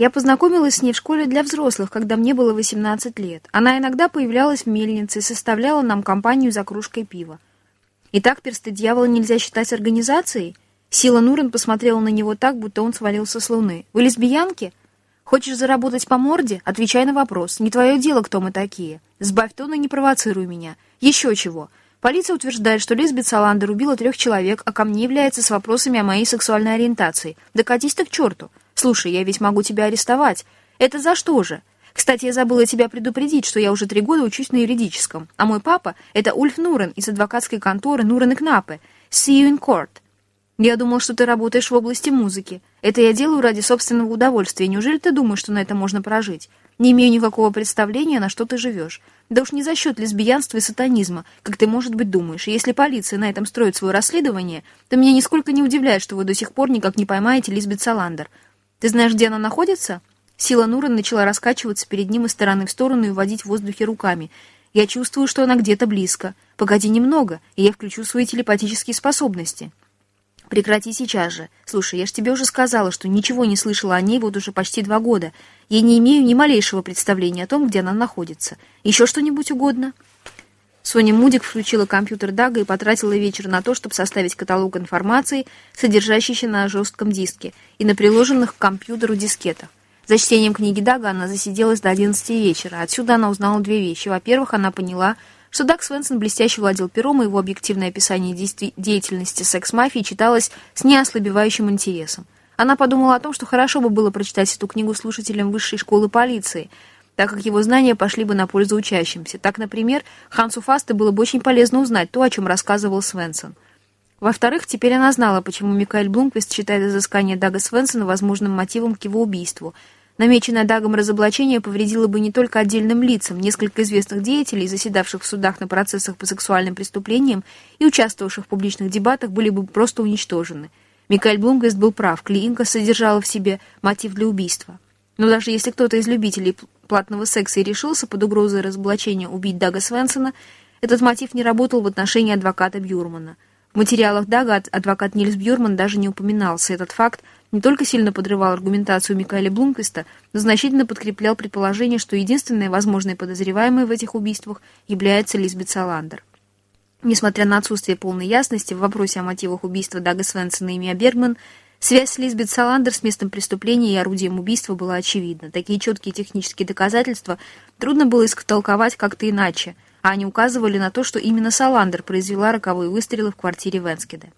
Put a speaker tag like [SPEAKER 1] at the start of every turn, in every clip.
[SPEAKER 1] Я познакомилась с ней в школе для взрослых, когда мне было 18 лет. Она иногда появлялась в мельнице и составляла нам компанию за кружкой пива. Итак, персты дьявола нельзя считать организацией? Сила Нурен посмотрела на него так, будто он свалился с луны. Вы лесбиянки? Хочешь заработать по морде? Отвечай на вопрос. Не твое дело, кто мы такие. Сбавь тон и не провоцируй меня. Еще чего. Полиция утверждает, что Лизбет Саландер убила трех человек, а ко мне является с вопросами о моей сексуальной ориентации. Да катись ты к черту. Слушай, я ведь могу тебя арестовать. Это за что же? Кстати, я забыла тебя предупредить, что я уже три года учусь на юридическом. А мой папа — это Ульф Нурен из адвокатской конторы Нурен и Кнапе. See you in court. Я думал, что ты работаешь в области музыки. Это я делаю ради собственного удовольствия. Неужели ты думаешь, что на это можно прожить? Не имею никакого представления, на что ты живешь. Да уж не за счет лесбиянства и сатанизма, как ты, может быть, думаешь. Если полиция на этом строит свое расследование, то меня нисколько не удивляет, что вы до сих пор никак не поймаете Лизбет Саландер. Ты знаешь, где она находится?» Сила Нура начала раскачиваться перед ним из стороны в сторону и водить в воздухе руками. «Я чувствую, что она где-то близко. Погоди немного, и я включу свои телепатические способности». «Прекрати сейчас же. Слушай, я ж тебе уже сказала, что ничего не слышала о ней вот уже почти два года. Я не имею ни малейшего представления о том, где она находится. Еще что-нибудь угодно?» Соня Мудик включила компьютер Дага и потратила вечер на то, чтобы составить каталог информации, содержащийся на жестком диске и на приложенных к компьютеру дискетах. За чтением книги Дага она засиделась до 11 вечера. Отсюда она узнала две вещи. Во-первых, она поняла, что Даг Свенсон блестяще владел пером, и его объективное описание деятельности секс-мафии читалось с неослабевающим интересом. Она подумала о том, что хорошо бы было прочитать эту книгу слушателям высшей школы полиции – так как его знания пошли бы на пользу учащимся. Так, например, Хансу Фасте было бы очень полезно узнать то, о чем рассказывал Свенсон. Во-вторых, теперь она знала, почему Микаэль Блумквист считает изыскание Дага Свенсона возможным мотивом к его убийству. Намеченное Дагом разоблачение повредило бы не только отдельным лицам, несколько известных деятелей, заседавших в судах на процессах по сексуальным преступлениям и участвовавших в публичных дебатах, были бы просто уничтожены. Микаэль Блумквист был прав, клиника содержала в себе мотив для убийства. Но даже если кто-то из любителей платного секса и решился под угрозой разоблачения убить Дага Свенсона, этот мотив не работал в отношении адвоката Бьюрмана. В материалах Дага адвокат Нильс Бьюрман даже не упоминался. Этот факт не только сильно подрывал аргументацию Микаэля Блумквиста, но значительно подкреплял предположение, что единственной возможной подозреваемой в этих убийствах является Лизбет Саландер. Несмотря на отсутствие полной ясности в вопросе о мотивах убийства Дага Свенсона и Мия Бергман, Связь Лизбет Саландер с местом преступления и орудием убийства была очевидна. Такие четкие технические доказательства трудно было истолковать как-то иначе, а они указывали на то, что именно Саландер произвела роковые выстрелы в квартире Венскеде.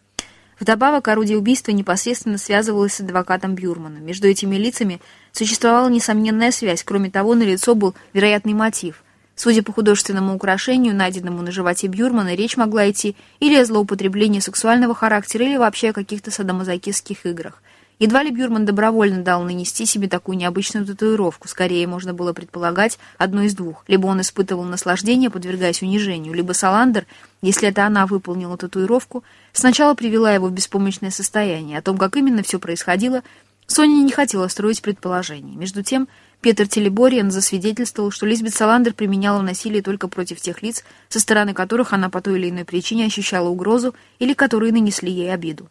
[SPEAKER 1] Вдобавок, орудие убийства непосредственно связывалось с адвокатом Бюрмана. Между этими лицами существовала несомненная связь. Кроме того, налицо был вероятный мотив – Судя по художественному украшению, найденному на животе Бюрмана, речь могла идти или о злоупотреблении сексуального характера, или вообще о каких-то садомазокистских играх. Едва ли Бюрман добровольно дал нанести себе такую необычную татуировку. Скорее, можно было предполагать одно из двух. Либо он испытывал наслаждение, подвергаясь унижению, либо Саландер, если это она выполнила татуировку, сначала привела его в беспомощное состояние. О том, как именно все происходило, Соня не хотела строить предположений. Между тем, Петр Телебориан засвидетельствовал, что Лизбет Саландер применяла насилие только против тех лиц, со стороны которых она по той или иной причине ощущала угрозу или которые нанесли ей обиду.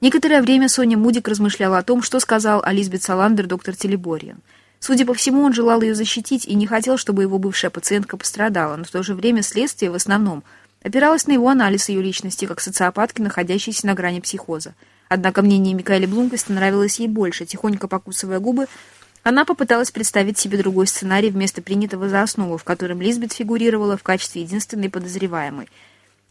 [SPEAKER 1] Некоторое время Соня Мудик размышляла о том, что сказал о Лизбет Саландер доктор Телебориан. Судя по всему, он желал ее защитить и не хотел, чтобы его бывшая пациентка пострадала, но в то же время следствие в основном опиралось на его анализ ее личности как социопатки, находящейся на грани психоза. Однако мнение Микаэля Блумквиста нравилось ей больше. Тихонько покусывая губы, она попыталась представить себе другой сценарий вместо принятого за основу, в котором Лизбет фигурировала в качестве единственной подозреваемой.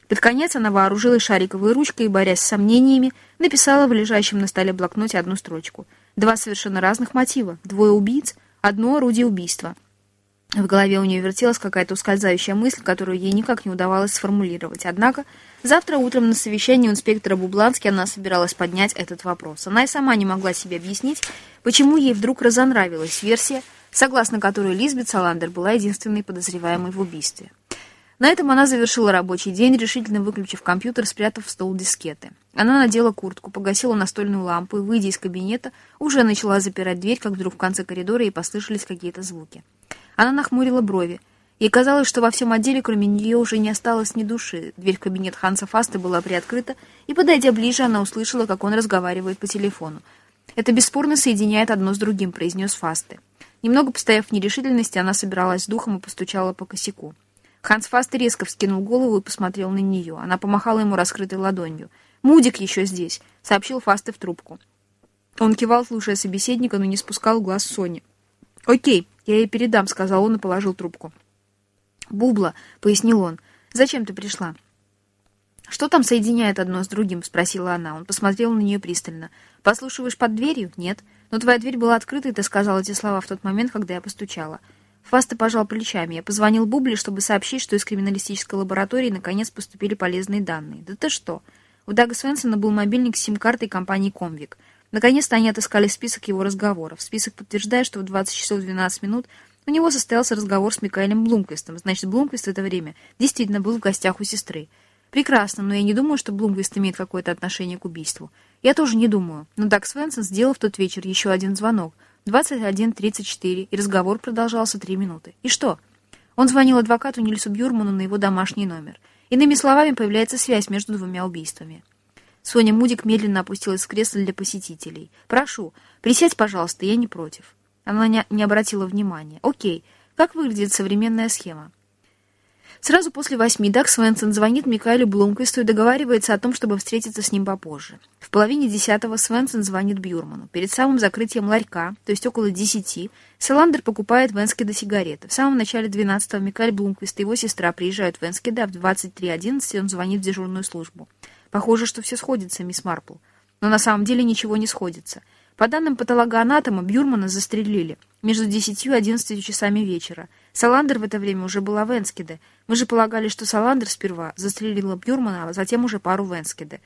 [SPEAKER 1] Под конец она вооружилась шариковой ручкой и, борясь с сомнениями, написала в лежащем на столе блокноте одну строчку. Два совершенно разных мотива. Двое убийц, одно орудие убийства — в голове у нее вертелась какая-то ускользающая мысль, которую ей никак не удавалось сформулировать. Однако завтра утром на совещании у инспектора Бублански она собиралась поднять этот вопрос. Она и сама не могла себе объяснить, почему ей вдруг разонравилась версия, согласно которой Лизбет Саландер была единственной подозреваемой в убийстве. На этом она завершила рабочий день, решительно выключив компьютер, спрятав в стол дискеты. Она надела куртку, погасила настольную лампу и, выйдя из кабинета, уже начала запирать дверь, как вдруг в конце коридора ей послышались какие-то звуки. Она нахмурила брови. Ей казалось, что во всем отделе кроме нее уже не осталось ни души. Дверь в кабинет Ханса Фаста была приоткрыта, и, подойдя ближе, она услышала, как он разговаривает по телефону. Это бесспорно соединяет одно с другим», — произнес Фасте. Немного постояв в нерешительности, она собиралась с духом и постучала по косяку. Ханс Фасте резко вскинул голову и посмотрел на нее. Она помахала ему раскрытой ладонью. «Мудик еще здесь», — сообщил Фасте в трубку. Он кивал, слушая собеседника, но не спускал глаз Сони. «Окей, я ей передам», — сказал он и положил трубку. «Бубла», — пояснил он, — «зачем ты пришла?» «Что там соединяет одно с другим?» — спросила она. Он посмотрел на нее пристально. «Послушиваешь под дверью?» «Нет». «Но твоя дверь была открыта, и ты сказал эти слова в тот момент, когда я постучала». Фаста пожал плечами. Я позвонил Бубле, чтобы сообщить, что из криминалистической лаборатории наконец поступили полезные данные. «Да ты что?» У Дага Свенсона был мобильник с сим-картой компании «Комвик». Наконец-то они отыскали список его разговоров. Список подтверждает, что в 20 часов 12 минут у него состоялся разговор с Микаэлем Блумквистом. Значит, Блумквист в это время действительно был в гостях у сестры. Прекрасно, но я не думаю, что Блумквист имеет какое-то отношение к убийству. Я тоже не думаю. Но Даг Свенсон сделал в тот вечер еще один звонок. 21.34, и разговор продолжался три минуты. И что? Он звонил адвокату Нильсу Бюрману на его домашний номер. Иными словами, появляется связь между двумя убийствами. Соня Мудик медленно опустилась в кресло для посетителей. «Прошу, присядь, пожалуйста, я не против». Она не, обратила внимания. «Окей, как выглядит современная схема?» Сразу после восьми Даг Свенсон звонит Микаэлю Блумквисту и договаривается о том, чтобы встретиться с ним попозже. В половине десятого Свенсон звонит Бюрману. Перед самым закрытием ларька, то есть около десяти, Саландер покупает в Энскеде сигареты. В самом начале двенадцатого Микаэль Блумквист и его сестра приезжают в Энскеде, а в 23.11 он звонит в дежурную службу. Похоже, что все сходится, мисс Марпл. Но на самом деле ничего не сходится. По данным патологоанатома, Бюрмана застрелили между 10 и 11 часами вечера. Саландер в это время уже была в Энскеде. Мы же полагали, что Саландер сперва застрелила Бюрмана, а затем уже пару в Энскеде.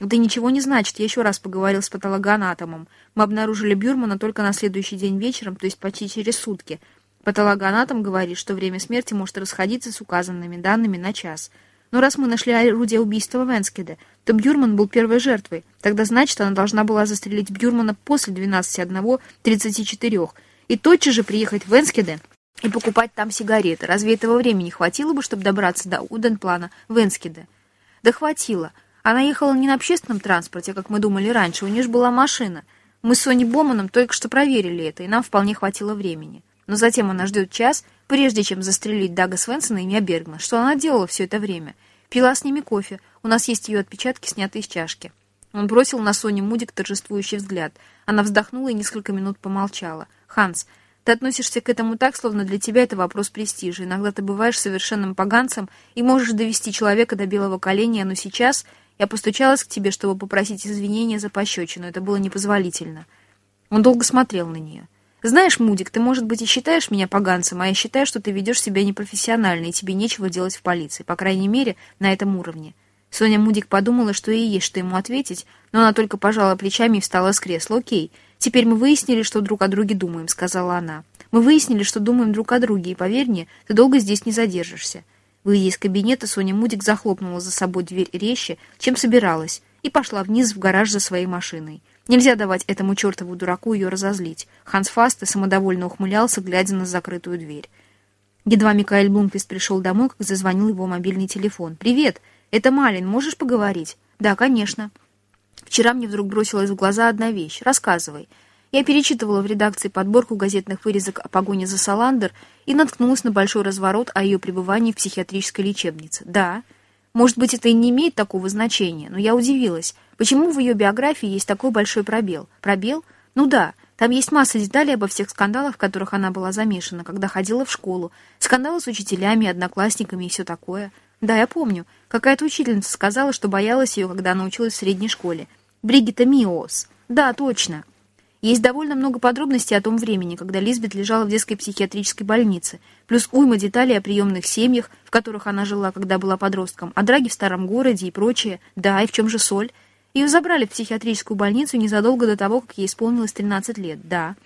[SPEAKER 1] Это ничего не значит. Я еще раз поговорил с патологоанатомом. Мы обнаружили Бюрмана только на следующий день вечером, то есть почти через сутки. Патологоанатом говорит, что время смерти может расходиться с указанными данными на час – но раз мы нашли орудие убийства в Энскеде, то Бюрман был первой жертвой. Тогда, значит, она должна была застрелить Бюрмана после 12.1.34 и тотчас же приехать в Энскеде и покупать там сигареты. Разве этого времени хватило бы, чтобы добраться до Уденплана в Энскеде? Да хватило. Она ехала не на общественном транспорте, как мы думали раньше, у нее же была машина. Мы с Соней Боманом только что проверили это, и нам вполне хватило времени. Но затем она ждет час, прежде чем застрелить Дага Свенсона и Мия Бергмана. Что она делала все это время? Пила с ними кофе. У нас есть ее отпечатки, снятые с чашки. Он бросил на Соню Мудик торжествующий взгляд. Она вздохнула и несколько минут помолчала. «Ханс, ты относишься к этому так, словно для тебя это вопрос престижа. Иногда ты бываешь совершенным поганцем и можешь довести человека до белого коленя, но сейчас я постучалась к тебе, чтобы попросить извинения за пощечину. Это было непозволительно». Он долго смотрел на нее. Знаешь, Мудик, ты, может быть, и считаешь меня поганцем, а я считаю, что ты ведешь себя непрофессионально, и тебе нечего делать в полиции, по крайней мере, на этом уровне. Соня Мудик подумала, что ей есть что ему ответить, но она только пожала плечами и встала с кресла. «Окей, теперь мы выяснили, что друг о друге думаем», — сказала она. «Мы выяснили, что думаем друг о друге, и, поверь мне, ты долго здесь не задержишься». Выйдя из кабинета, Соня Мудик захлопнула за собой дверь резче, чем собиралась, и пошла вниз в гараж за своей машиной. Нельзя давать этому чертову дураку ее разозлить. Ханс Фасте самодовольно ухмылялся, глядя на закрытую дверь. Едва Микаэль Блумквист пришел домой, как зазвонил его мобильный телефон. «Привет! Это Малин. Можешь поговорить?» «Да, конечно». «Вчера мне вдруг бросилась в глаза одна вещь. Рассказывай». Я перечитывала в редакции подборку газетных вырезок о погоне за Саландер и наткнулась на большой разворот о ее пребывании в психиатрической лечебнице. «Да». Может быть, это и не имеет такого значения, но я удивилась. Почему в ее биографии есть такой большой пробел? Пробел? Ну да, там есть масса деталей обо всех скандалах, в которых она была замешана, когда ходила в школу. Скандалы с учителями, одноклассниками и все такое. Да, я помню. Какая-то учительница сказала, что боялась ее, когда она училась в средней школе. Бригита Миос. Да, точно. Есть довольно много подробностей о том времени, когда Лизбет лежала в детской психиатрической больнице, плюс уйма деталей о приемных семьях, в которых она жила, когда была подростком, о драге в старом городе и прочее. Да, и в чем же соль? Ее забрали в психиатрическую больницу незадолго до того, как ей исполнилось 13 лет, да.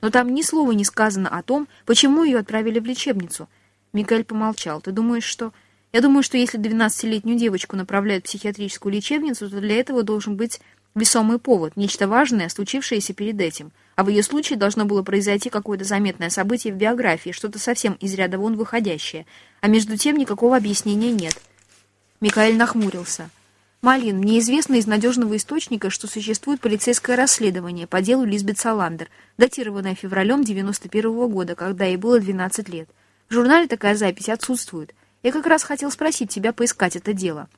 [SPEAKER 1] Но там ни слова не сказано о том, почему ее отправили в лечебницу. Микаэль помолчал. Ты думаешь, что... Я думаю, что если 12-летнюю девочку направляют в психиатрическую лечебницу, то для этого должен быть весомый повод, нечто важное, случившееся перед этим. А в ее случае должно было произойти какое-то заметное событие в биографии, что-то совсем из ряда вон выходящее. А между тем никакого объяснения нет. Микаэль нахмурился. «Малин, мне известно из надежного источника, что существует полицейское расследование по делу Лизбет Саландер, датированное февралем 91 -го года, когда ей было 12 лет. В журнале такая запись отсутствует. Я как раз хотел спросить тебя поискать это дело.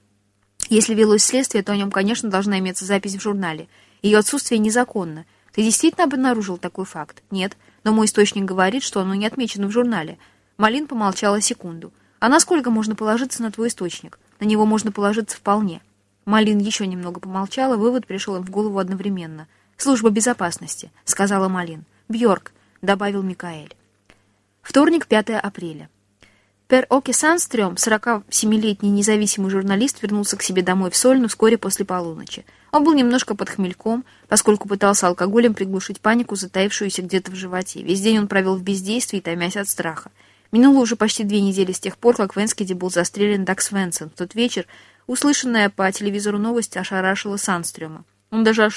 [SPEAKER 1] Если велось следствие, то о нем, конечно, должна иметься запись в журнале. Ее отсутствие незаконно. Ты действительно обнаружил такой факт? Нет, но мой источник говорит, что оно не отмечено в журнале. Малин помолчала секунду. А насколько можно положиться на твой источник? На него можно положиться вполне. Малин еще немного помолчала, вывод пришел им в голову одновременно. «Служба безопасности», — сказала Малин. «Бьорк», — добавил Микаэль. Вторник, 5 апреля. Пер Оке Санстрём, 47-летний независимый журналист, вернулся к себе домой в Сольну вскоре после полуночи. Он был немножко под хмельком, поскольку пытался алкоголем приглушить панику, затаившуюся где-то в животе. Весь день он провел в бездействии, томясь от страха. Минуло уже почти две недели с тех пор, как в Энскеде был застрелен Дакс Венсен. В тот вечер Услышанная по телевизору новость ошарашила Санстрёма. Он даже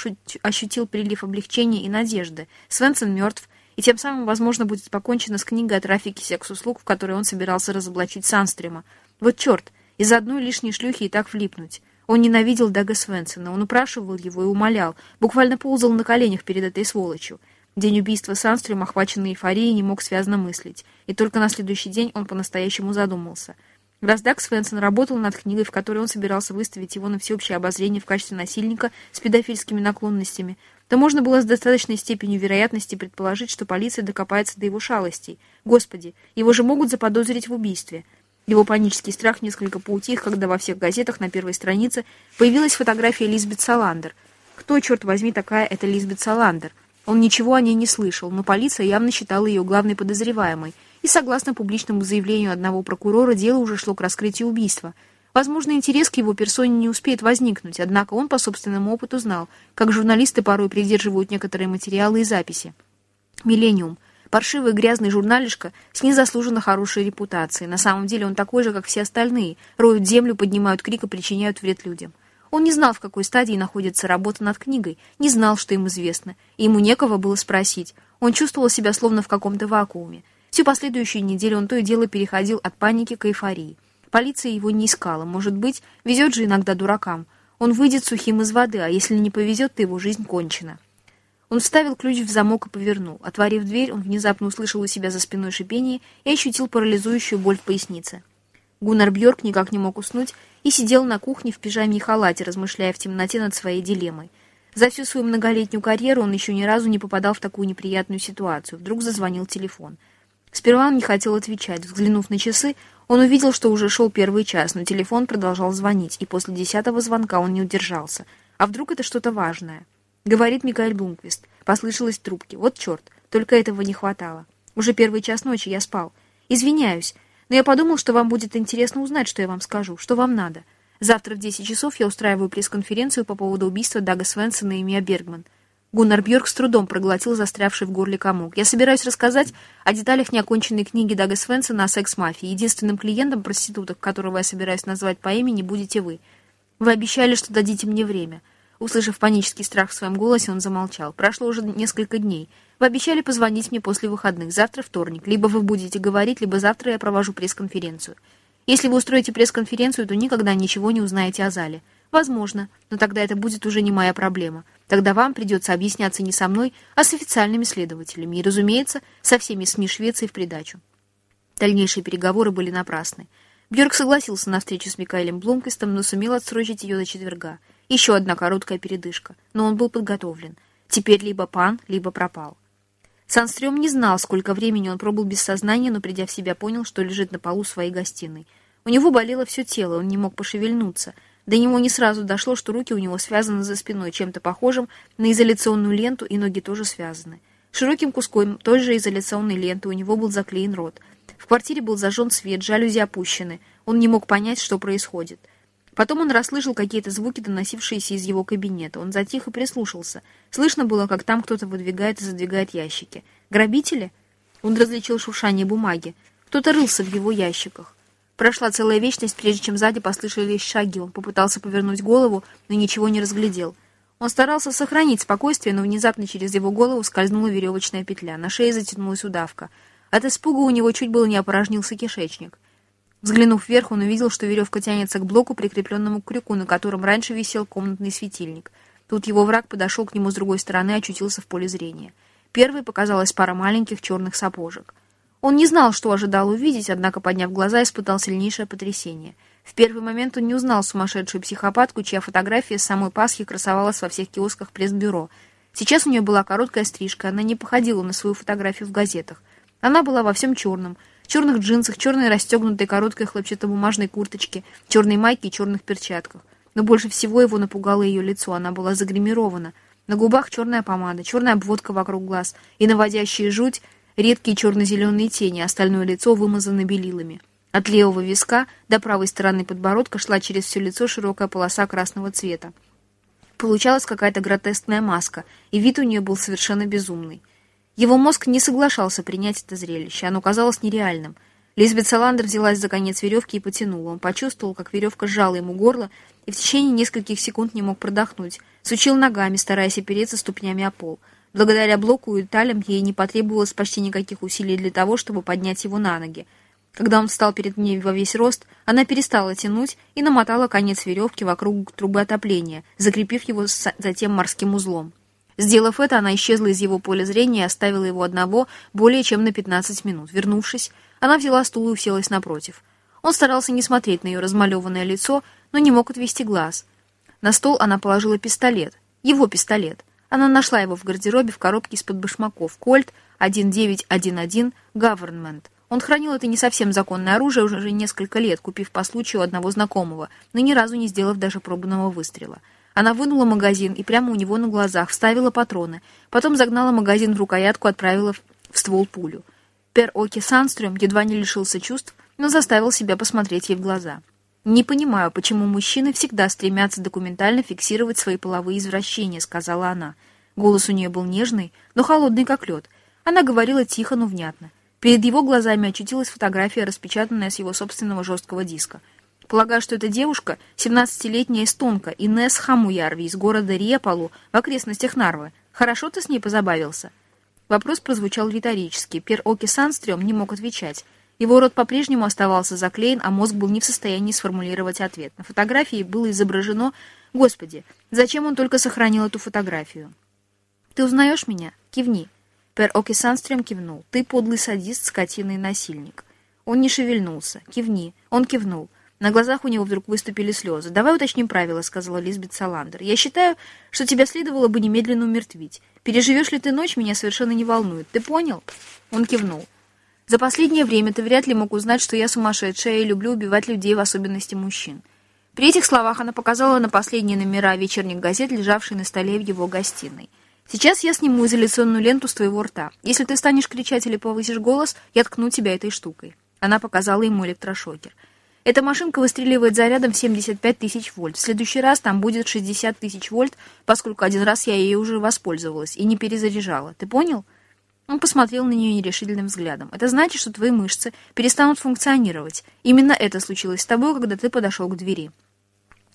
[SPEAKER 1] ощутил прилив облегчения и надежды. Свенсон мертв, и тем самым, возможно, будет покончено с книгой о трафике секс-услуг, в которой он собирался разоблачить Санстрема. Вот черт, из-за одной лишней шлюхи и так влипнуть. Он ненавидел Дага Свенсона, он упрашивал его и умолял, буквально ползал на коленях перед этой сволочью. День убийства Санстрема, охваченный эйфорией, не мог связно мыслить. И только на следующий день он по-настоящему задумался — Раз Даг Свенсон работал над книгой, в которой он собирался выставить его на всеобщее обозрение в качестве насильника с педофильскими наклонностями, то можно было с достаточной степенью вероятности предположить, что полиция докопается до его шалостей. Господи, его же могут заподозрить в убийстве. Его панический страх несколько поутих, когда во всех газетах на первой странице появилась фотография Лизбет Саландер. Кто, черт возьми, такая эта Лизбет Саландер? Он ничего о ней не слышал, но полиция явно считала ее главной подозреваемой – и, согласно публичному заявлению одного прокурора, дело уже шло к раскрытию убийства. Возможно, интерес к его персоне не успеет возникнуть, однако он по собственному опыту знал, как журналисты порой придерживают некоторые материалы и записи. «Миллениум» — паршивый грязный журналишка с незаслуженно хорошей репутацией. На самом деле он такой же, как все остальные, роют землю, поднимают крик и причиняют вред людям. Он не знал, в какой стадии находится работа над книгой, не знал, что им известно, и ему некого было спросить. Он чувствовал себя словно в каком-то вакууме. Всю последующую неделю он то и дело переходил от паники к эйфории. Полиция его не искала. Может быть, везет же иногда дуракам. Он выйдет сухим из воды, а если не повезет, то его жизнь кончена. Он вставил ключ в замок и повернул. Отворив дверь, он внезапно услышал у себя за спиной шипение и ощутил парализующую боль в пояснице. Гуннар Бьорк никак не мог уснуть и сидел на кухне в пижаме и халате, размышляя в темноте над своей дилеммой. За всю свою многолетнюю карьеру он еще ни разу не попадал в такую неприятную ситуацию. Вдруг зазвонил телефон — Сперва он не хотел отвечать. Взглянув на часы, он увидел, что уже шел первый час, но телефон продолжал звонить, и после десятого звонка он не удержался. А вдруг это что-то важное? Говорит Микаэль Блумквист. Послышалось в трубке. Вот черт, только этого не хватало. Уже первый час ночи я спал. Извиняюсь, но я подумал, что вам будет интересно узнать, что я вам скажу, что вам надо. Завтра в 10 часов я устраиваю пресс-конференцию по поводу убийства Дага Свенсона и Мия Бергман. Гуннар Бьорк с трудом проглотил застрявший в горле комок. «Я собираюсь рассказать о деталях неоконченной книги Дага Свенсона о секс-мафии. Единственным клиентом проституток, которого я собираюсь назвать по имени, будете вы. Вы обещали, что дадите мне время». Услышав панический страх в своем голосе, он замолчал. «Прошло уже несколько дней. Вы обещали позвонить мне после выходных. Завтра вторник. Либо вы будете говорить, либо завтра я провожу пресс-конференцию. Если вы устроите пресс-конференцию, то никогда ничего не узнаете о зале. Возможно, но тогда это будет уже не моя проблема. Тогда вам придется объясняться не со мной, а с официальными следователями. И, разумеется, со всеми СМИ Швеции в придачу. Дальнейшие переговоры были напрасны. Бьорк согласился на встречу с Микаэлем Блумквистом, но сумел отсрочить ее до четверга. Еще одна короткая передышка, но он был подготовлен. Теперь либо пан, либо пропал. Санстрём не знал, сколько времени он пробыл без сознания, но, придя в себя, понял, что лежит на полу своей гостиной. У него болело все тело, он не мог пошевельнуться — до него не сразу дошло, что руки у него связаны за спиной чем-то похожим на изоляционную ленту, и ноги тоже связаны. Широким куском той же изоляционной ленты у него был заклеен рот. В квартире был зажжен свет, жалюзи опущены. Он не мог понять, что происходит. Потом он расслышал какие-то звуки, доносившиеся из его кабинета. Он затих и прислушался. Слышно было, как там кто-то выдвигает и задвигает ящики. Грабители? Он различил шуршание бумаги. Кто-то рылся в его ящиках. Прошла целая вечность, прежде чем сзади послышались шаги. Он попытался повернуть голову, но ничего не разглядел. Он старался сохранить спокойствие, но внезапно через его голову скользнула веревочная петля. На шее затянулась удавка. От испуга у него чуть было не опорожнился кишечник. Взглянув вверх, он увидел, что веревка тянется к блоку, прикрепленному к крюку, на котором раньше висел комнатный светильник. Тут его враг подошел к нему с другой стороны и очутился в поле зрения. Первой показалась пара маленьких черных сапожек. Он не знал, что ожидал увидеть, однако, подняв глаза, испытал сильнейшее потрясение. В первый момент он не узнал сумасшедшую психопатку, чья фотография с самой Пасхи красовалась во всех киосках пресс-бюро. Сейчас у нее была короткая стрижка, она не походила на свою фотографию в газетах. Она была во всем черном. черных джинсах, черной расстегнутой короткой хлопчатобумажной курточке, черной майке и черных перчатках. Но больше всего его напугало ее лицо. Она была загримирована. На губах черная помада, черная обводка вокруг глаз и наводящие жуть редкие черно-зеленые тени, остальное лицо вымазано белилами. От левого виска до правой стороны подбородка шла через все лицо широкая полоса красного цвета. Получалась какая-то гротескная маска, и вид у нее был совершенно безумный. Его мозг не соглашался принять это зрелище, оно казалось нереальным. Лизбет Саландер взялась за конец веревки и потянула. Он почувствовал, как веревка сжала ему горло, и в течение нескольких секунд не мог продохнуть. Сучил ногами, стараясь опереться ступнями о пол. Благодаря блоку и талям ей не потребовалось почти никаких усилий для того, чтобы поднять его на ноги. Когда он встал перед ней во весь рост, она перестала тянуть и намотала конец веревки вокруг трубы отопления, закрепив его затем морским узлом. Сделав это, она исчезла из его поля зрения и оставила его одного более чем на 15 минут. Вернувшись, она взяла стул и уселась напротив. Он старался не смотреть на ее размалеванное лицо, но не мог отвести глаз. На стол она положила пистолет. Его пистолет. Она нашла его в гардеробе в коробке из-под башмаков. Кольт 1911 Government. Он хранил это не совсем законное оружие уже несколько лет, купив по случаю одного знакомого, но ни разу не сделав даже пробного выстрела. Она вынула магазин и прямо у него на глазах вставила патроны, потом загнала магазин в рукоятку, отправила в ствол пулю. Пер Оки Санстрюм едва не лишился чувств, но заставил себя посмотреть ей в глаза. «Не понимаю, почему мужчины всегда стремятся документально фиксировать свои половые извращения», — сказала она. Голос у нее был нежный, но холодный, как лед. Она говорила тихо, но внятно. Перед его глазами очутилась фотография, распечатанная с его собственного жесткого диска. Полагаю, что эта девушка — 17-летняя эстонка Инесс Хамуярви из города Репалу в окрестностях Нарвы. Хорошо ты с ней позабавился?» Вопрос прозвучал риторически. Пер Оки Санстрём не мог отвечать. Его рот по-прежнему оставался заклеен, а мозг был не в состоянии сформулировать ответ. На фотографии было изображено... Господи, зачем он только сохранил эту фотографию? «Ты узнаешь меня? Кивни». Пер Оки Санстрем кивнул. «Ты подлый садист, скотина и насильник». Он не шевельнулся. «Кивни». Он кивнул. На глазах у него вдруг выступили слезы. «Давай уточним правила», — сказала Лизбет Саландер. «Я считаю, что тебя следовало бы немедленно умертвить. Переживешь ли ты ночь, меня совершенно не волнует. Ты понял?» Он кивнул. «За последнее время ты вряд ли мог узнать, что я сумасшедшая и люблю убивать людей, в особенности мужчин». При этих словах она показала на последние номера вечерних газет, лежавшие на столе в его гостиной. Сейчас я сниму изоляционную ленту с твоего рта. Если ты станешь кричать или повысишь голос, я ткну тебя этой штукой». Она показала ему электрошокер. Эта машинка выстреливает зарядом в 75 тысяч вольт. В следующий раз там будет 60 тысяч вольт, поскольку один раз я ей уже воспользовалась и не перезаряжала. Ты понял? Он посмотрел на нее нерешительным взглядом. Это значит, что твои мышцы перестанут функционировать. Именно это случилось с тобой, когда ты подошел к двери.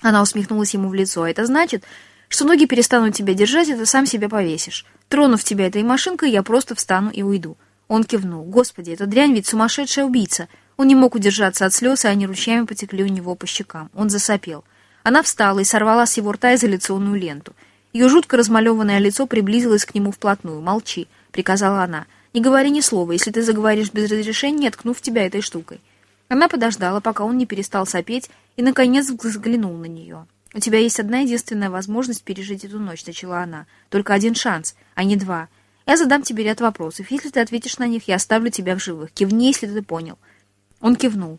[SPEAKER 1] Она усмехнулась ему в лицо. Это значит, что ноги перестанут тебя держать, и ты сам себя повесишь. Тронув тебя этой машинкой, я просто встану и уйду». Он кивнул. «Господи, эта дрянь ведь сумасшедшая убийца!» Он не мог удержаться от слез, и они ручьями потекли у него по щекам. Он засопел. Она встала и сорвала с его рта изоляционную ленту. Ее жутко размалеванное лицо приблизилось к нему вплотную. «Молчи», — приказала она. «Не говори ни слова. Если ты заговоришь без разрешения, ткнув тебя этой штукой». Она подождала, пока он не перестал сопеть, и, наконец, взглянул на нее. «У тебя есть одна единственная возможность пережить эту ночь», — начала она. «Только один шанс, а не два. Я задам тебе ряд вопросов. Если ты ответишь на них, я оставлю тебя в живых. Кивни, если ты понял». Он кивнул.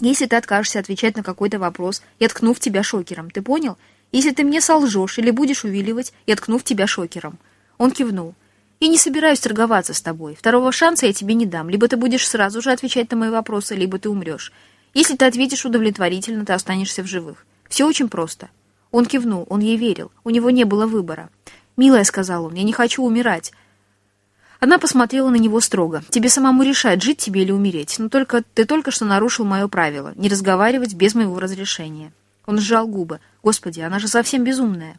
[SPEAKER 1] «Если ты откажешься отвечать на какой-то вопрос, я ткну в тебя шокером. Ты понял? Если ты мне солжешь или будешь увиливать, я ткну в тебя шокером». Он кивнул. «Я не собираюсь торговаться с тобой. Второго шанса я тебе не дам. Либо ты будешь сразу же отвечать на мои вопросы, либо ты умрешь. Если ты ответишь удовлетворительно, ты останешься в живых. Все очень просто. Он кивнул, он ей верил. У него не было выбора. «Милая», — сказал он, — «я не хочу умирать». Она посмотрела на него строго. «Тебе самому решать, жить тебе или умереть. Но только ты только что нарушил мое правило. Не разговаривать без моего разрешения». Он сжал губы. «Господи, она же совсем безумная».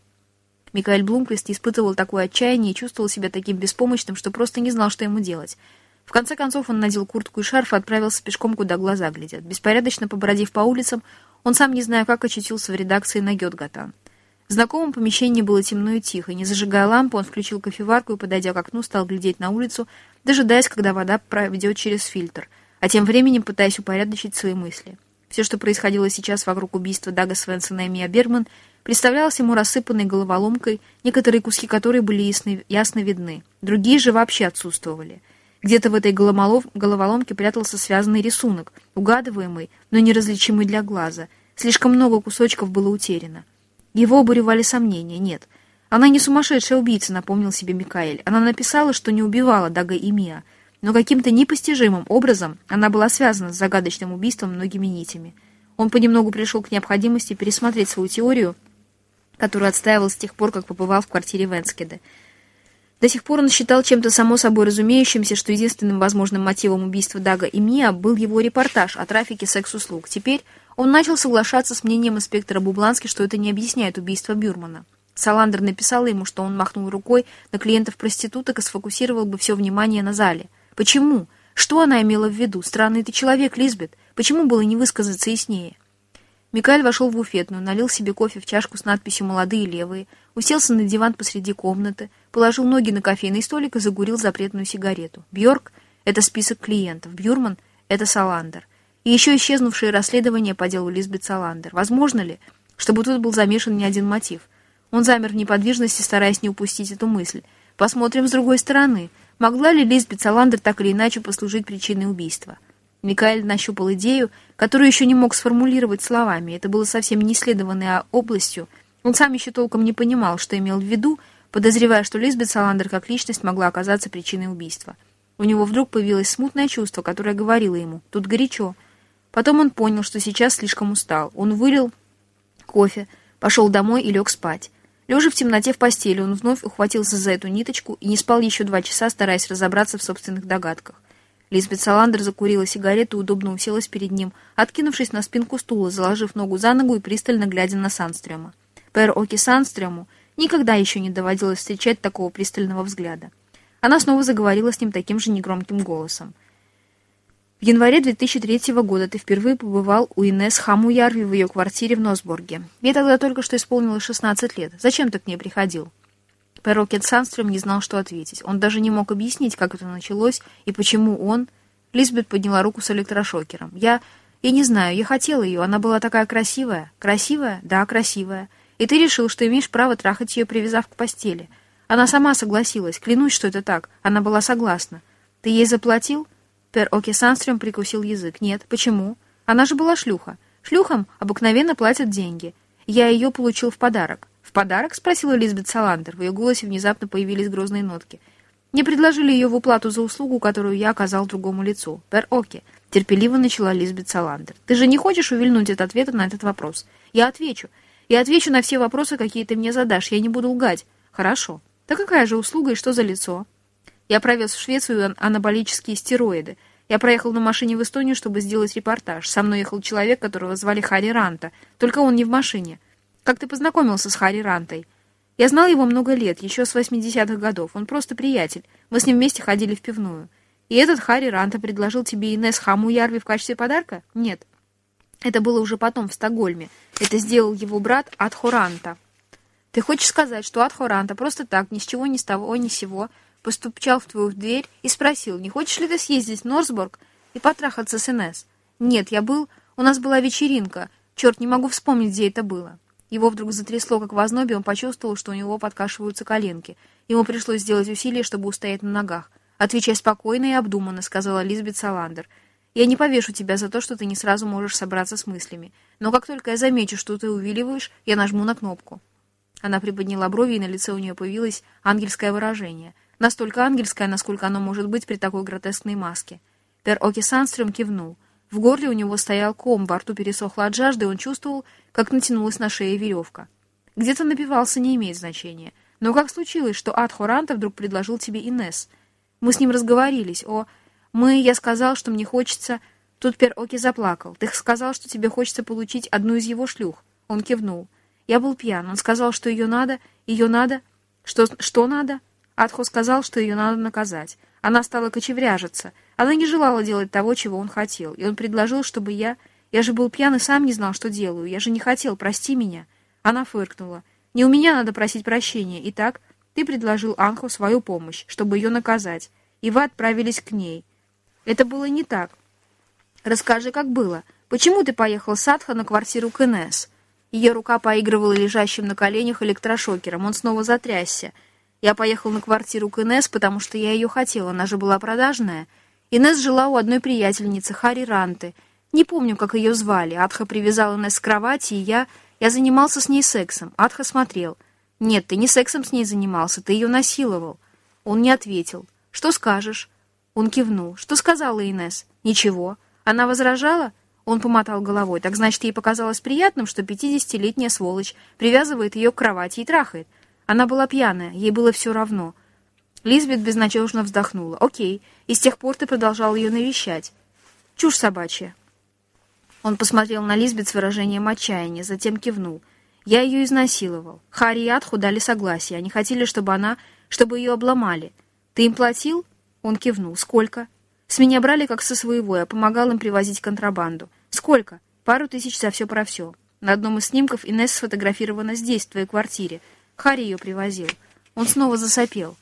[SPEAKER 1] Микаэль Блумквист испытывал такое отчаяние и чувствовал себя таким беспомощным, что просто не знал, что ему делать. В конце концов он надел куртку и шарф и отправился пешком, куда глаза глядят. Беспорядочно побродив по улицам, он сам не зная как очутился в редакции на Гетгатан. В знакомом помещении было темно и тихо. Не зажигая лампу, он включил кофеварку и, подойдя к окну, стал глядеть на улицу, дожидаясь, когда вода пройдет через фильтр, а тем временем пытаясь упорядочить свои мысли. Все, что происходило сейчас вокруг убийства Дага Свенсона и Мия Бергман, представлялось ему рассыпанной головоломкой, некоторые куски которой были ясно, ясно видны, другие же вообще отсутствовали. Где-то в этой головоломке прятался связанный рисунок, угадываемый, но неразличимый для глаза. Слишком много кусочков было утеряно. Его обуревали сомнения. Нет, она не сумасшедшая убийца, напомнил себе Микаэль. Она написала, что не убивала Дага и Мия, но каким-то непостижимым образом она была связана с загадочным убийством многими нитями. Он понемногу пришел к необходимости пересмотреть свою теорию, которую отстаивал с тех пор, как побывал в квартире Венскеда. До сих пор он считал чем-то само собой разумеющимся, что единственным возможным мотивом убийства Дага и Мия был его репортаж о трафике секс-услуг. Теперь он начал соглашаться с мнением инспектора Бублански, что это не объясняет убийство Бюрмана. Саландер написала ему, что он махнул рукой на клиентов проституток и сфокусировал бы все внимание на зале. Почему? Что она имела в виду? Странный ты человек, Лизбет. Почему было не высказаться яснее? Микаэль вошел в буфетную, налил себе кофе в чашку с надписью «Молодые левые», уселся на диван посреди комнаты, положил ноги на кофейный столик и загурил запретную сигарету. Бьорк — это список клиентов, Бюрман — это Саландер. И еще исчезнувшие расследования по делу Лизбет Саландер. Возможно ли, чтобы тут был замешан не один мотив? Он замер в неподвижности, стараясь не упустить эту мысль. Посмотрим с другой стороны. Могла ли Лизбет Саландер так или иначе послужить причиной убийства? Микаэль нащупал идею, которую еще не мог сформулировать словами. Это было совсем не исследованной областью. Он сам еще толком не понимал, что имел в виду, подозревая, что Лизбет Саландер как личность могла оказаться причиной убийства. У него вдруг появилось смутное чувство, которое говорило ему «тут горячо». Потом он понял, что сейчас слишком устал. Он вылил кофе, пошел домой и лег спать. Лежа в темноте в постели, он вновь ухватился за эту ниточку и не спал еще два часа, стараясь разобраться в собственных догадках. Лизбет Саландер закурила сигарету и удобно уселась перед ним, откинувшись на спинку стула, заложив ногу за ногу и пристально глядя на Санстрема. Пэр Оки Санстрему никогда еще не доводилось встречать такого пристального взгляда. Она снова заговорила с ним таким же негромким голосом. В январе 2003 года ты впервые побывал у Инесс Хамуярви в ее квартире в Носборге. Ей тогда только что исполнилось 16 лет. Зачем ты к ней приходил?» Перокет Санстрем не знал, что ответить. Он даже не мог объяснить, как это началось и почему он... Лизбет подняла руку с электрошокером. «Я... я не знаю, я хотела ее. Она была такая красивая». «Красивая? Да, красивая и ты решил, что имеешь право трахать ее, привязав к постели. Она сама согласилась, клянусь, что это так. Она была согласна. Ты ей заплатил? Пер Оки Санстрем прикусил язык. Нет. Почему? Она же была шлюха. Шлюхам обыкновенно платят деньги. Я ее получил в подарок. «В подарок?» — спросила Лизбет Саландер. В ее голосе внезапно появились грозные нотки. «Не предложили ее в уплату за услугу, которую я оказал другому лицу. Пер Оки», — терпеливо начала Лизбет Саландер. «Ты же не хочешь увильнуть от ответа на этот вопрос?» «Я отвечу. Я отвечу на все вопросы, какие ты мне задашь. Я не буду лгать. Хорошо. Да какая же услуга и что за лицо? Я провез в Швецию анаболические стероиды. Я проехал на машине в Эстонию, чтобы сделать репортаж. Со мной ехал человек, которого звали Харри Ранта. Только он не в машине. Как ты познакомился с Харри Рантой? Я знал его много лет, еще с 80-х годов. Он просто приятель. Мы с ним вместе ходили в пивную. И этот Харри Ранта предложил тебе Инесс Хаму Ярви в качестве подарка? Нет. Это было уже потом, в Стокгольме. Это сделал его брат Адхоранта. Ты хочешь сказать, что Адхоранта просто так, ни с чего, ни с того, ни с сего, постучал в твою дверь и спросил, не хочешь ли ты съездить в Норсборг и потрахаться с Инесс? Нет, я был... У нас была вечеринка. Черт, не могу вспомнить, где это было. Его вдруг затрясло, как в ознобе, он почувствовал, что у него подкашиваются коленки. Ему пришлось сделать усилие, чтобы устоять на ногах. «Отвечай спокойно и обдуманно», — сказала Лизбет Саландер. Я не повешу тебя за то, что ты не сразу можешь собраться с мыслями. Но как только я замечу, что ты увиливаешь, я нажму на кнопку». Она приподняла брови, и на лице у нее появилось ангельское выражение. Настолько ангельское, насколько оно может быть при такой гротескной маске. Пер Оки Санстрем кивнул. В горле у него стоял ком, во рту пересохло от жажды, он чувствовал, как натянулась на шее веревка. Где-то напивался, не имеет значения. Но как случилось, что Ад Хоранта вдруг предложил тебе Инес? Мы с ним разговорились о... Мы, я сказал, что мне хочется... Тут Пер Оки заплакал. Ты сказал, что тебе хочется получить одну из его шлюх. Он кивнул. Я был пьян. Он сказал, что ее надо, ее надо... Что, что надо? Атхо сказал, что ее надо наказать. Она стала кочевряжиться. Она не желала делать того, чего он хотел. И он предложил, чтобы я... Я же был пьян и сам не знал, что делаю. Я же не хотел, прости меня. Она фыркнула. Не у меня надо просить прощения. Итак, ты предложил Анху свою помощь, чтобы ее наказать. И вы отправились к ней. Это было не так. Расскажи, как было. Почему ты поехал с Адха на квартиру к Инесс? Ее рука поигрывала лежащим на коленях электрошокером. Он снова затрясся. Я поехал на квартиру к Инесс, потому что я ее хотел, она же была продажная. Инесс жила у одной приятельницы, Хари Ранты. Не помню, как ее звали. Адха привязал Инесс к кровати, и я... Я занимался с ней сексом. Адха смотрел. «Нет, ты не сексом с ней занимался, ты ее насиловал». Он не ответил. «Что скажешь?» Он кивнул. «Что сказала Инесс?» «Ничего». «Она возражала?» Он помотал головой. «Так значит, ей показалось приятным, что пятидесятилетняя сволочь привязывает ее к кровати и трахает. Она была пьяная, ей было все равно. Лизбет безнадежно вздохнула. «Окей, и с тех пор ты продолжал ее навещать. Чушь собачья». Он посмотрел на Лизбет с выражением отчаяния, затем кивнул. «Я ее изнасиловал. Харри и Адху дали согласие. Они хотели, чтобы она... чтобы ее обломали. Ты им платил?» Он кивнул. «Сколько?» «С меня брали как со своего. Я помогал им привозить контрабанду. Сколько?» «Пару тысяч за все про все. На одном из снимков Инесс сфотографирована здесь, в твоей квартире. Харри ее привозил. Он снова засопел.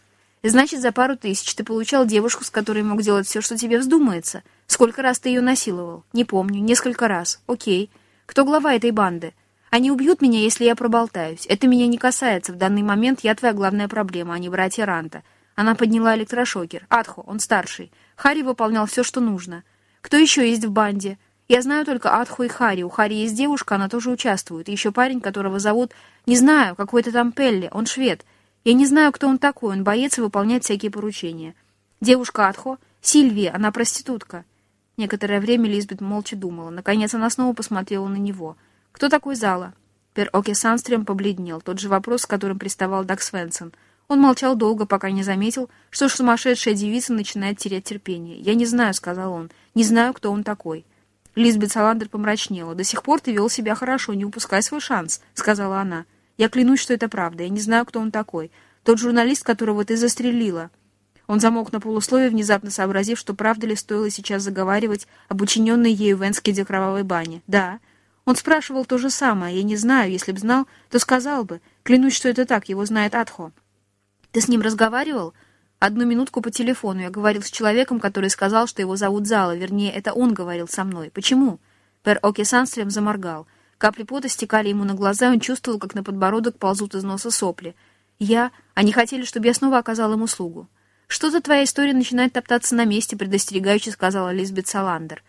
[SPEAKER 1] Значит, за пару тысяч ты получал девушку, с которой мог делать все, что тебе вздумается. Сколько раз ты ее насиловал? Не помню. Несколько раз. Окей. Кто глава этой банды? Они убьют меня, если я проболтаюсь. Это меня не касается. В данный момент я твоя главная проблема, а не братья Ранта. Она подняла электрошокер. Адхо, он старший. Харри выполнял все, что нужно. Кто еще есть в банде? Я знаю только Адху и Хари. У Хари есть девушка, она тоже участвует. И еще парень, которого зовут... Не знаю, какой-то там Пелли. Он швед. Я не знаю, кто он такой. Он боец и выполняет всякие поручения. Девушка Адхо — Сильвия, она проститутка. Некоторое время Лизбет молча думала. Наконец она снова посмотрела на него. «Кто такой Зала?» Пер Оке Санстрем побледнел. Тот же вопрос, с которым приставал Даг Свенсон. Он молчал долго, пока не заметил, что сумасшедшая девица начинает терять терпение. «Я не знаю», — сказал он. «Не знаю, кто он такой». Лизбет Саландер помрачнела. «До сих пор ты вел себя хорошо, не упускай свой шанс», — сказала она. «Я клянусь, что это правда. Я не знаю, кто он такой. Тот журналист, которого ты застрелила». Он замолк на полусловие, внезапно сообразив, что правда ли стоило сейчас заговаривать об учиненной ею в Энскеде кровавой бане. «Да». Он спрашивал то же самое. «Я не знаю. Если б знал, то сказал бы. Клянусь, что это так. Его знает Атхо». «Ты с ним разговаривал?» Одну минутку по телефону я говорил с человеком, который сказал, что его зовут Зала. Вернее, это он говорил со мной. Почему? Пер Оке Санстрем заморгал. Капли пота стекали ему на глаза, он чувствовал, как на подбородок ползут из носа сопли. Я... Они хотели, чтобы я снова оказал им услугу. «Что-то твоя история начинает топтаться на месте», — предостерегающе сказала Лизбет Саландер.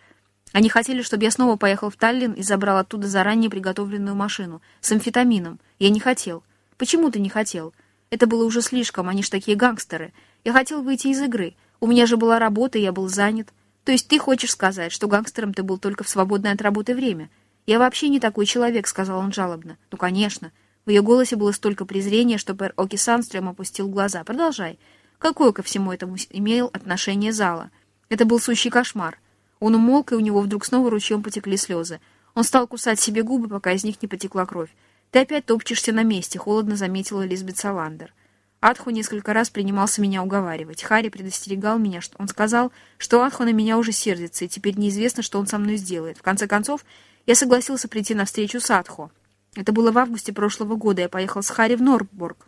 [SPEAKER 1] Они хотели, чтобы я снова поехал в Таллин и забрал оттуда заранее приготовленную машину с амфетамином. Я не хотел. Почему ты не хотел? Это было уже слишком, они ж такие гангстеры. Я хотел выйти из игры. У меня же была работа, я был занят. То есть ты хочешь сказать, что гангстером ты был только в свободное от работы время? Я вообще не такой человек, сказал он жалобно. Ну, конечно. В ее голосе было столько презрения, что Пэр Оки Санстрем опустил глаза. Продолжай. Какое ко всему этому имел отношение зала? Это был сущий кошмар. Он умолк, и у него вдруг снова ручьем потекли слезы. Он стал кусать себе губы, пока из них не потекла кровь. «Ты опять топчешься на месте», — холодно заметила Лизбет Саландер. Адху несколько раз принимался меня уговаривать. Хари предостерегал меня, что он сказал, что Адху на меня уже сердится, и теперь неизвестно, что он со мной сделает. В конце концов, я согласился прийти на встречу с Адху. Это было в августе прошлого года. Я поехал с Хари в Норборг.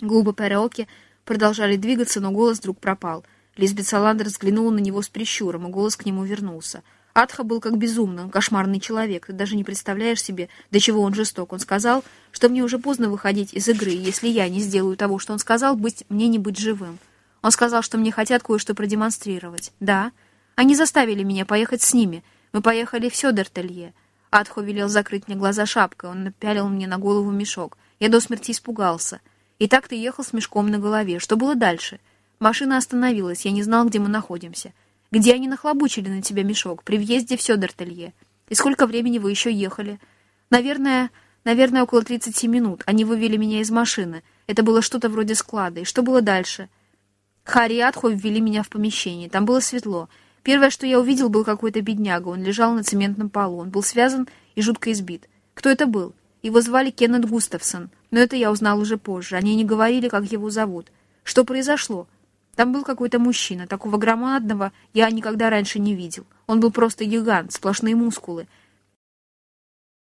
[SPEAKER 1] Губы Переоки продолжали двигаться, но голос вдруг пропал. Лизбет Саландер взглянула на него с прищуром, и голос к нему вернулся. Адха был как безумный, кошмарный человек. Ты даже не представляешь себе, до чего он жесток. Он сказал, что мне уже поздно выходить из игры, если я не сделаю того, что он сказал, быть мне не быть живым. Он сказал, что мне хотят кое-что продемонстрировать. Да, они заставили меня поехать с ними. Мы поехали в Сёдертелье. Адхо велел закрыть мне глаза шапкой. Он напялил мне на голову мешок. Я до смерти испугался. И так ты ехал с мешком на голове. Что было дальше? Машина остановилась. Я не знал, где мы находимся. Где они нахлобучили на тебя мешок? При въезде в Сёдертелье. И сколько времени вы еще ехали? Наверное, наверное, около 30 минут. Они вывели меня из машины. Это было что-то вроде склада. И что было дальше? Хари и ввели меня в помещение. Там было светло. Первое, что я увидел, был какой-то бедняга. Он лежал на цементном полу. Он был связан и жутко избит. Кто это был? Его звали Кеннет Густавсон. Но это я узнал уже позже. Они не говорили, как его зовут. Что произошло? Там был какой-то мужчина, такого громадного я никогда раньше не видел. Он был просто гигант, сплошные мускулы —